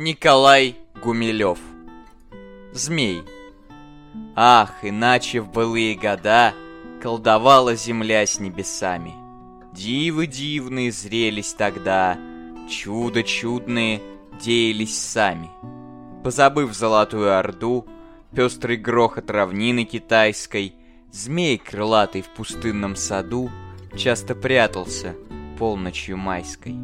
Николай Гумилев Змей Ах, иначе в былые года Колдовала земля с небесами. Дивы дивные зрелись тогда, Чудо чудные деялись сами. Позабыв золотую орду, Пестрый грохот равнины китайской, Змей крылатый в пустынном саду Часто прятался полночью майской.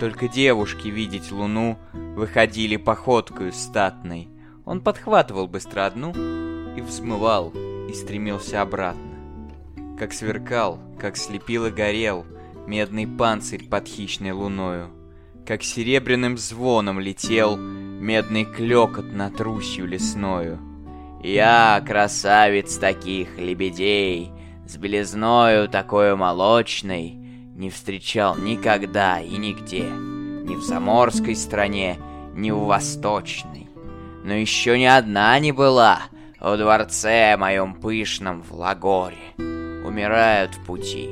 Только девушки видеть луну Выходили походкою статной. Он подхватывал быстро одну И взмывал, и стремился обратно. Как сверкал, как слепил и горел Медный панцирь под хищной луною. Как серебряным звоном летел Медный клёкот над Русью лесною. Я, красавец таких лебедей, С белизною такой молочной, Не встречал никогда и нигде, Ни в заморской стране, ни в восточной. Но еще ни одна не была В дворце моем пышном в Лагоре. Умирают в пути,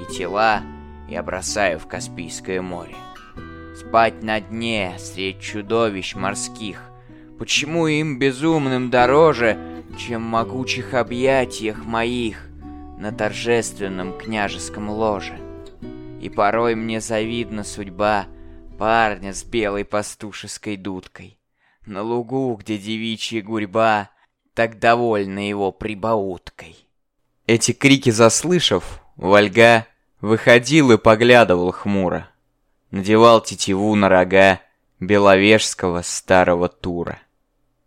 и тела Я бросаю в Каспийское море. Спать на дне средь чудовищ морских — Почему им безумным дороже, чем в могучих объятиях моих на торжественном княжеском ложе? И порой мне завидна судьба парня с белой пастушеской дудкой. На лугу, где девичья гурьба, так довольна его прибауткой. Эти крики заслышав, Вольга выходил и поглядывал хмуро. Надевал тетиву на рога беловежского старого тура.